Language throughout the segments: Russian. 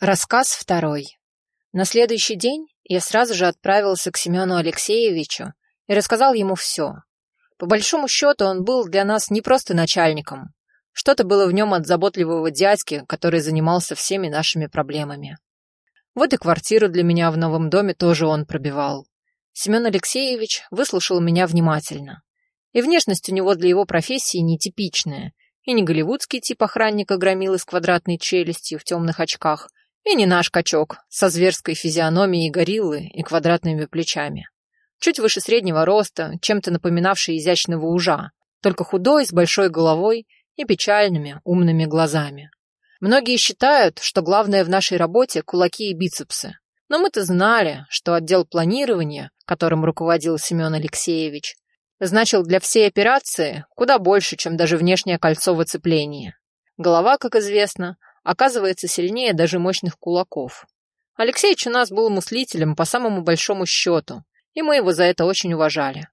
Рассказ второй. На следующий день я сразу же отправился к Семену Алексеевичу и рассказал ему все. По большому счету он был для нас не просто начальником. Что-то было в нем от заботливого дядьки, который занимался всеми нашими проблемами. Вот и квартиру для меня в новом доме тоже он пробивал. Семен Алексеевич выслушал меня внимательно. И внешность у него для его профессии нетипичная, и не голливудский тип охранника громил с квадратной челюстью в темных очках – и не наш качок, со зверской физиономией гориллы и квадратными плечами. Чуть выше среднего роста, чем-то напоминавший изящного ужа, только худой, с большой головой и печальными, умными глазами. Многие считают, что главное в нашей работе – кулаки и бицепсы. Но мы-то знали, что отдел планирования, которым руководил Семен Алексеевич, значил для всей операции куда больше, чем даже внешнее кольцо выцепления. Голова, как известно, оказывается сильнее даже мощных кулаков. Алексеич у нас был мыслителем по самому большому счету, и мы его за это очень уважали.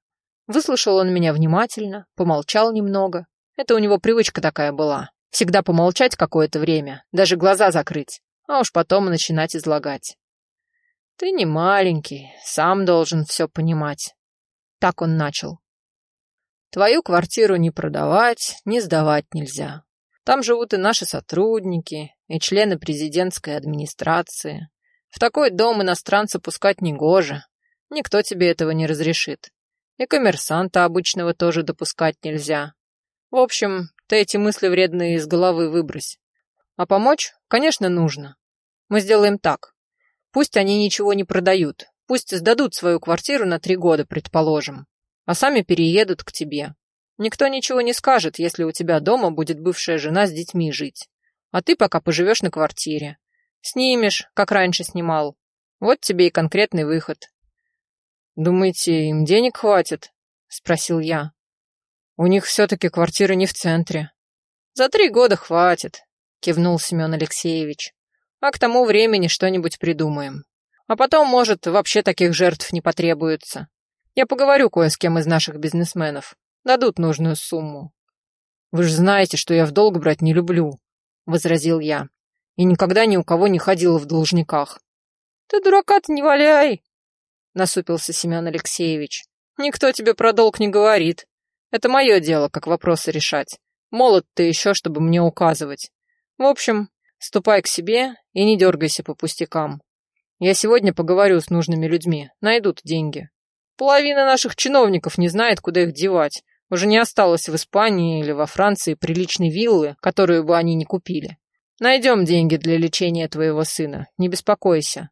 Выслушал он меня внимательно, помолчал немного. Это у него привычка такая была. Всегда помолчать какое-то время, даже глаза закрыть, а уж потом начинать излагать. «Ты не маленький, сам должен все понимать». Так он начал. «Твою квартиру не продавать, не сдавать нельзя. Там живут и наши сотрудники, и члены президентской администрации. В такой дом иностранца пускать негоже. Никто тебе этого не разрешит. И коммерсанта обычного тоже допускать нельзя. В общем, ты эти мысли вредные из головы выбрось. А помочь, конечно, нужно. Мы сделаем так. Пусть они ничего не продают. Пусть сдадут свою квартиру на три года, предположим. А сами переедут к тебе. Никто ничего не скажет, если у тебя дома будет бывшая жена с детьми жить. А ты пока поживешь на квартире. Снимешь, как раньше снимал. Вот тебе и конкретный выход. Думаете, им денег хватит? Спросил я. У них все-таки квартира не в центре. За три года хватит, кивнул Семен Алексеевич. А к тому времени что-нибудь придумаем. А потом, может, вообще таких жертв не потребуется. Я поговорю кое с кем из наших бизнесменов. Дадут нужную сумму. Вы же знаете, что я в долг брать не люблю, возразил я. И никогда ни у кого не ходила в должниках. Ты дурака-то не валяй, насупился Семен Алексеевич. Никто тебе про долг не говорит. Это мое дело, как вопросы решать. Молод ты еще, чтобы мне указывать. В общем, ступай к себе и не дергайся по пустякам. Я сегодня поговорю с нужными людьми, найдут деньги. Половина наших чиновников не знает, куда их девать, уже не осталось в Испании или во Франции приличной виллы, которую бы они не купили. Найдем деньги для лечения твоего сына, не беспокойся.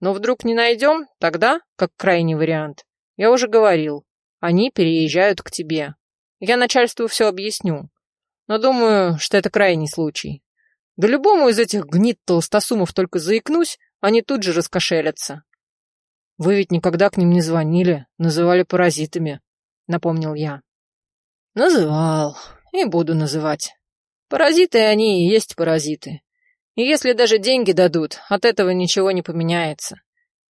Но вдруг не найдем, тогда, как крайний вариант, я уже говорил, они переезжают к тебе. Я начальству все объясню. Но думаю, что это крайний случай. Да любому из этих гнит толстосумов только заикнусь, они тут же раскошелятся. Вы ведь никогда к ним не звонили, называли паразитами, напомнил я. Называл. И буду называть. Паразиты они и есть паразиты. И если даже деньги дадут, от этого ничего не поменяется.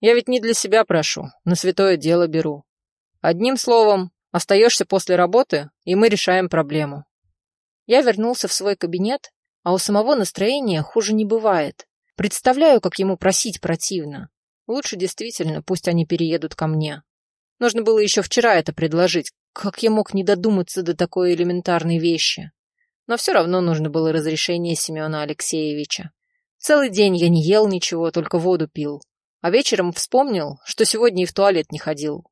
Я ведь не для себя прошу, на святое дело беру. Одним словом, остаешься после работы, и мы решаем проблему. Я вернулся в свой кабинет, а у самого настроения хуже не бывает. Представляю, как ему просить противно. Лучше действительно, пусть они переедут ко мне. Нужно было еще вчера это предложить, как я мог не додуматься до такой элементарной вещи? Но все равно нужно было разрешение Семена Алексеевича. Целый день я не ел ничего, только воду пил. А вечером вспомнил, что сегодня и в туалет не ходил.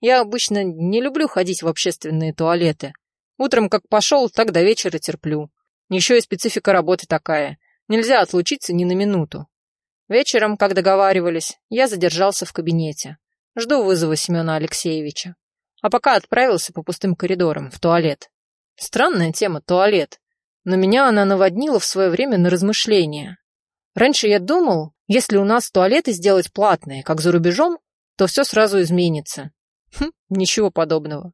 Я обычно не люблю ходить в общественные туалеты. Утром как пошел, так до вечера терплю. Еще и специфика работы такая. Нельзя отлучиться ни на минуту. Вечером, как договаривались, я задержался в кабинете. Жду вызова Семена Алексеевича а пока отправился по пустым коридорам, в туалет. Странная тема туалет, но меня она наводнила в свое время на размышления. Раньше я думал, если у нас туалеты сделать платные, как за рубежом, то все сразу изменится. Хм, ничего подобного.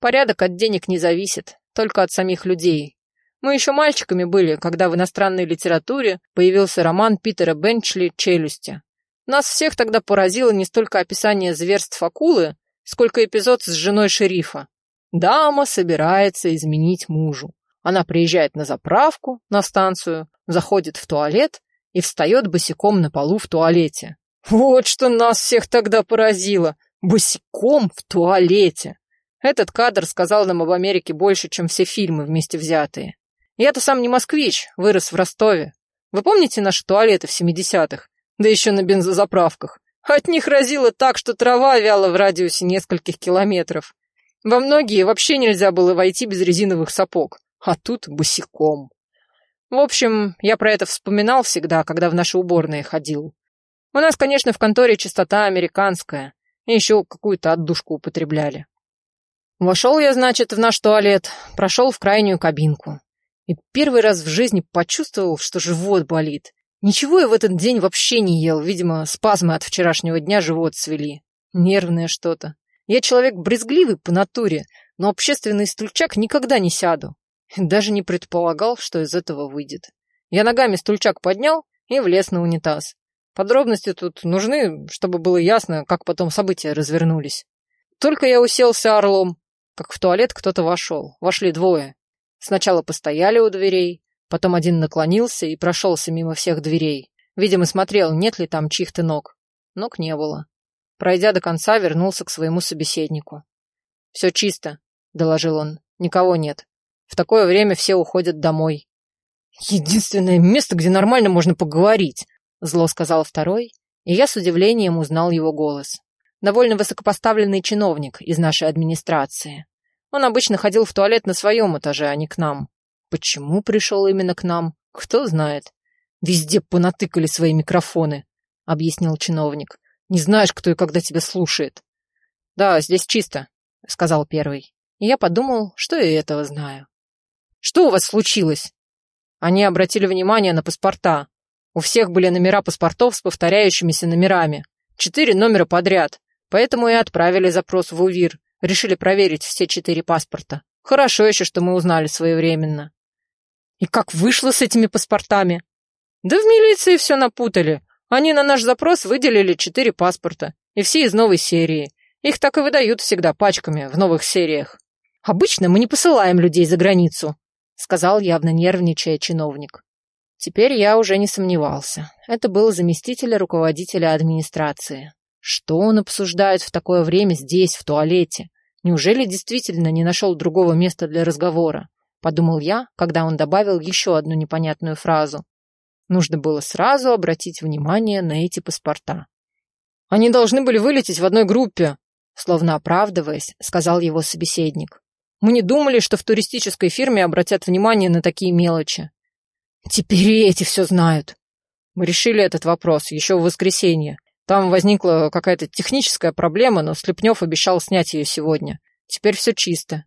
Порядок от денег не зависит, только от самих людей. Мы еще мальчиками были, когда в иностранной литературе появился роман Питера Бенчли «Челюсти». Нас всех тогда поразило не столько описание зверств акулы, сколько эпизод с женой шерифа. Дама собирается изменить мужу. Она приезжает на заправку, на станцию, заходит в туалет и встает босиком на полу в туалете. Вот что нас всех тогда поразило. Босиком в туалете. Этот кадр сказал нам об Америке больше, чем все фильмы вместе взятые. Я-то сам не москвич, вырос в Ростове. Вы помните наши туалеты в 70-х? Да еще на бензозаправках. От них разило так, что трава вяла в радиусе нескольких километров. Во многие вообще нельзя было войти без резиновых сапог, а тут босиком. В общем, я про это вспоминал всегда, когда в наши уборные ходил. У нас, конечно, в конторе чистота американская, и еще какую-то отдушку употребляли. Вошел я, значит, в наш туалет, прошел в крайнюю кабинку. И первый раз в жизни почувствовал, что живот болит. Ничего я в этот день вообще не ел, видимо, спазмы от вчерашнего дня живот свели. Нервное что-то. Я человек брезгливый по натуре, но общественный стульчак никогда не сяду. Даже не предполагал, что из этого выйдет. Я ногами стульчак поднял и влез на унитаз. Подробности тут нужны, чтобы было ясно, как потом события развернулись. Только я уселся орлом, как в туалет кто-то вошел. Вошли двое. Сначала постояли у дверей, потом один наклонился и прошелся мимо всех дверей. Видимо, смотрел, нет ли там чьих-то ног. Ног не было. Пройдя до конца, вернулся к своему собеседнику. «Все чисто», — доложил он. «Никого нет. В такое время все уходят домой». «Единственное место, где нормально можно поговорить», — зло сказал второй, и я с удивлением узнал его голос. Довольно высокопоставленный чиновник из нашей администрации. Он обычно ходил в туалет на своем этаже, а не к нам. Почему пришел именно к нам, кто знает. Везде понатыкали свои микрофоны, объяснил чиновник. Не знаешь, кто и когда тебя слушает. Да, здесь чисто, сказал первый. И я подумал, что я этого знаю. Что у вас случилось? Они обратили внимание на паспорта. У всех были номера паспортов с повторяющимися номерами. Четыре номера подряд. Поэтому и отправили запрос в УВИР. Решили проверить все четыре паспорта. Хорошо еще, что мы узнали своевременно. И как вышло с этими паспортами? Да в милиции все напутали. Они на наш запрос выделили четыре паспорта. И все из новой серии. Их так и выдают всегда пачками в новых сериях. Обычно мы не посылаем людей за границу, сказал явно нервничая чиновник. Теперь я уже не сомневался. Это был заместитель руководителя администрации. Что он обсуждает в такое время здесь, в туалете? Неужели действительно не нашел другого места для разговора? Подумал я, когда он добавил еще одну непонятную фразу. Нужно было сразу обратить внимание на эти паспорта. Они должны были вылететь в одной группе, словно оправдываясь, сказал его собеседник. Мы не думали, что в туристической фирме обратят внимание на такие мелочи. Теперь эти все знают. Мы решили этот вопрос еще в воскресенье. Там возникла какая-то техническая проблема, но Слепнев обещал снять ее сегодня. Теперь все чисто.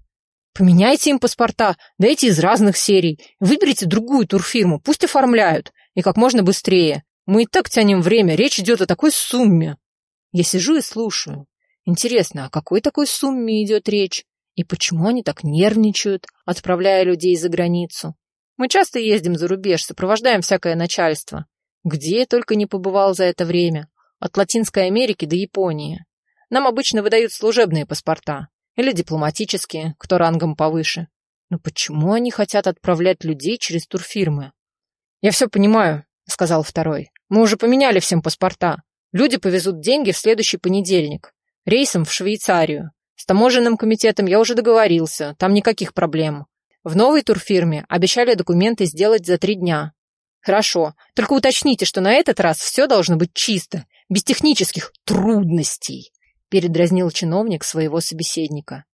Поменяйте им паспорта, дайте из разных серий. Выберите другую турфирму, пусть оформляют. И как можно быстрее. Мы и так тянем время, речь идет о такой сумме. Я сижу и слушаю. Интересно, о какой такой сумме идет речь? И почему они так нервничают, отправляя людей за границу? Мы часто ездим за рубеж, сопровождаем всякое начальство. Где я только не побывал за это время от Латинской Америки до Японии. Нам обычно выдают служебные паспорта или дипломатические, кто рангом повыше. Но почему они хотят отправлять людей через турфирмы? Я все понимаю, сказал второй. Мы уже поменяли всем паспорта. Люди повезут деньги в следующий понедельник. Рейсом в Швейцарию. С таможенным комитетом я уже договорился, там никаких проблем. В новой турфирме обещали документы сделать за три дня. Хорошо, только уточните, что на этот раз все должно быть чисто, без технических трудностей, передразнил чиновник своего собеседника.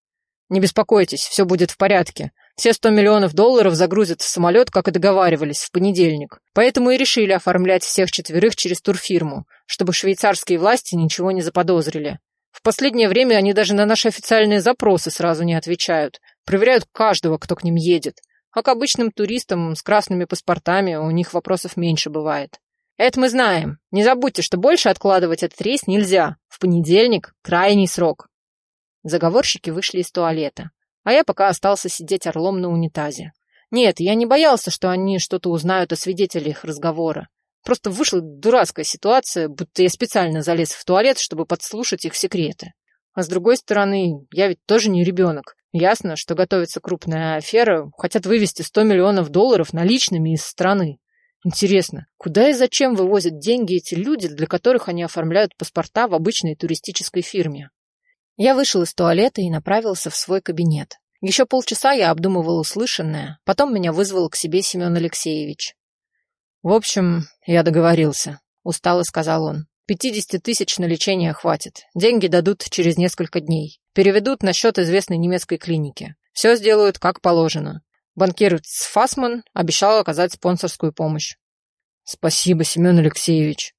Не беспокойтесь, все будет в порядке. Все сто миллионов долларов загрузят в самолет, как и договаривались, в понедельник. Поэтому и решили оформлять всех четверых через турфирму, чтобы швейцарские власти ничего не заподозрили. В последнее время они даже на наши официальные запросы сразу не отвечают. Проверяют каждого, кто к ним едет. А к обычным туристам с красными паспортами у них вопросов меньше бывает. Это мы знаем. Не забудьте, что больше откладывать этот рейс нельзя. В понедельник крайний срок. Заговорщики вышли из туалета, а я пока остался сидеть орлом на унитазе. Нет, я не боялся, что они что-то узнают о свидетелях разговора. Просто вышла дурацкая ситуация, будто я специально залез в туалет, чтобы подслушать их секреты. А с другой стороны, я ведь тоже не ребенок. Ясно, что готовится крупная афера, хотят вывести 100 миллионов долларов наличными из страны. Интересно, куда и зачем вывозят деньги эти люди, для которых они оформляют паспорта в обычной туристической фирме? Я вышел из туалета и направился в свой кабинет. Еще полчаса я обдумывал услышанное, потом меня вызвал к себе Семен Алексеевич. «В общем, я договорился», — устало сказал он. «Пятидесяти тысяч на лечение хватит. Деньги дадут через несколько дней. Переведут на счет известной немецкой клиники. Все сделают как положено. Банкир Фасман обещал оказать спонсорскую помощь. Спасибо, Семен Алексеевич.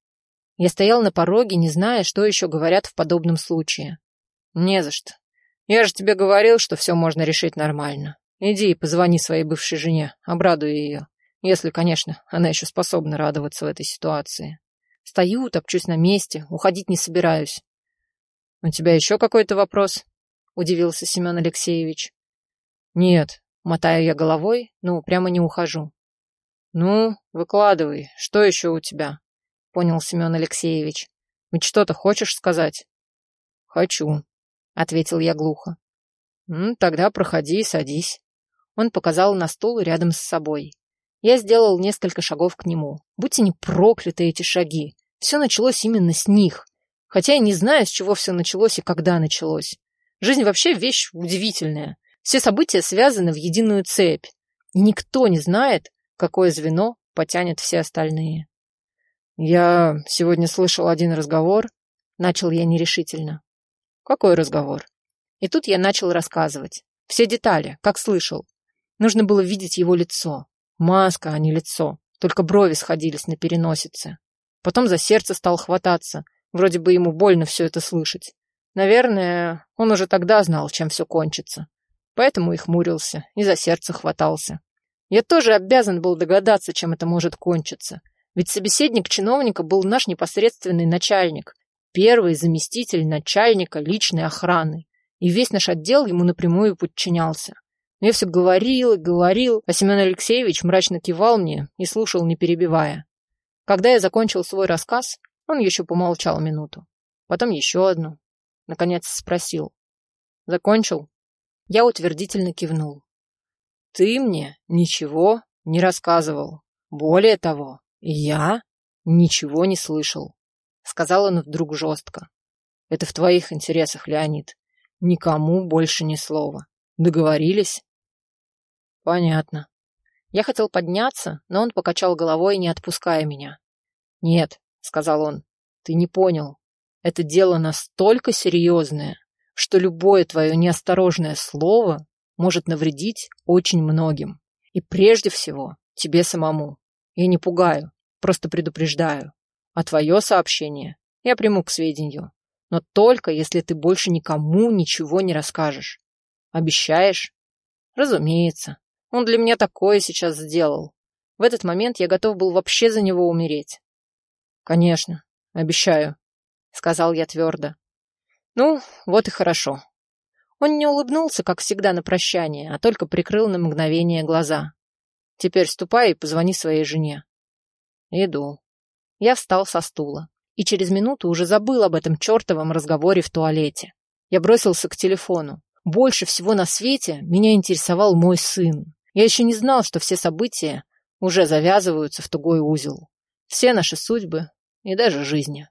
Я стоял на пороге, не зная, что еще говорят в подобном случае. Не за что. Я же тебе говорил, что все можно решить нормально. Иди и позвони своей бывшей жене, обрадуй ее. Если, конечно, она еще способна радоваться в этой ситуации. Стою, топчусь на месте, уходить не собираюсь. «У тебя еще какой-то вопрос?» — удивился Семен Алексеевич. «Нет», — мотаю я головой, ну, прямо не ухожу. «Ну, выкладывай, что еще у тебя?» — понял Семен Алексеевич. «Ведь что-то хочешь сказать?» «Хочу», — ответил я глухо. «Ну, тогда проходи и садись». Он показал на стул рядом с собой. Я сделал несколько шагов к нему. Будьте не прокляты эти шаги. Все началось именно с них. Хотя я не знаю, с чего все началось и когда началось. Жизнь вообще вещь удивительная. Все события связаны в единую цепь. Никто не знает, какое звено потянет все остальные. Я сегодня слышал один разговор. Начал я нерешительно. Какой разговор? И тут я начал рассказывать. Все детали, как слышал. Нужно было видеть его лицо. Маска, а не лицо. Только брови сходились на переносице. Потом за сердце стал хвататься. Вроде бы ему больно все это слышать. Наверное, он уже тогда знал, чем все кончится. Поэтому и хмурился, и за сердце хватался. Я тоже обязан был догадаться, чем это может кончиться. Ведь собеседник чиновника был наш непосредственный начальник, первый заместитель начальника личной охраны. И весь наш отдел ему напрямую подчинялся. Но я все говорил и говорил, а Семен Алексеевич мрачно кивал мне и слушал, не перебивая. Когда я закончил свой рассказ, он еще помолчал минуту. Потом еще одну. Наконец спросил. «Закончил?» Я утвердительно кивнул. «Ты мне ничего не рассказывал. Более того, я ничего не слышал», — сказал он вдруг жестко. «Это в твоих интересах, Леонид. Никому больше ни слова. Договорились?» «Понятно». Я хотел подняться, но он покачал головой, не отпуская меня. «Нет», — сказал он, — «ты не понял. Это дело настолько серьезное, что любое твое неосторожное слово может навредить очень многим. И прежде всего тебе самому. Я не пугаю, просто предупреждаю. А твое сообщение я приму к сведению. Но только если ты больше никому ничего не расскажешь. Обещаешь? Разумеется. Он для меня такое сейчас сделал. В этот момент я готов был вообще за него умереть. Конечно, обещаю, сказал я твердо. Ну, вот и хорошо. Он не улыбнулся, как всегда, на прощание, а только прикрыл на мгновение глаза. Теперь ступай и позвони своей жене. Иду. Я встал со стула и через минуту уже забыл об этом чертовом разговоре в туалете. Я бросился к телефону. Больше всего на свете меня интересовал мой сын. Я еще не знал, что все события уже завязываются в тугой узел. Все наши судьбы и даже жизни.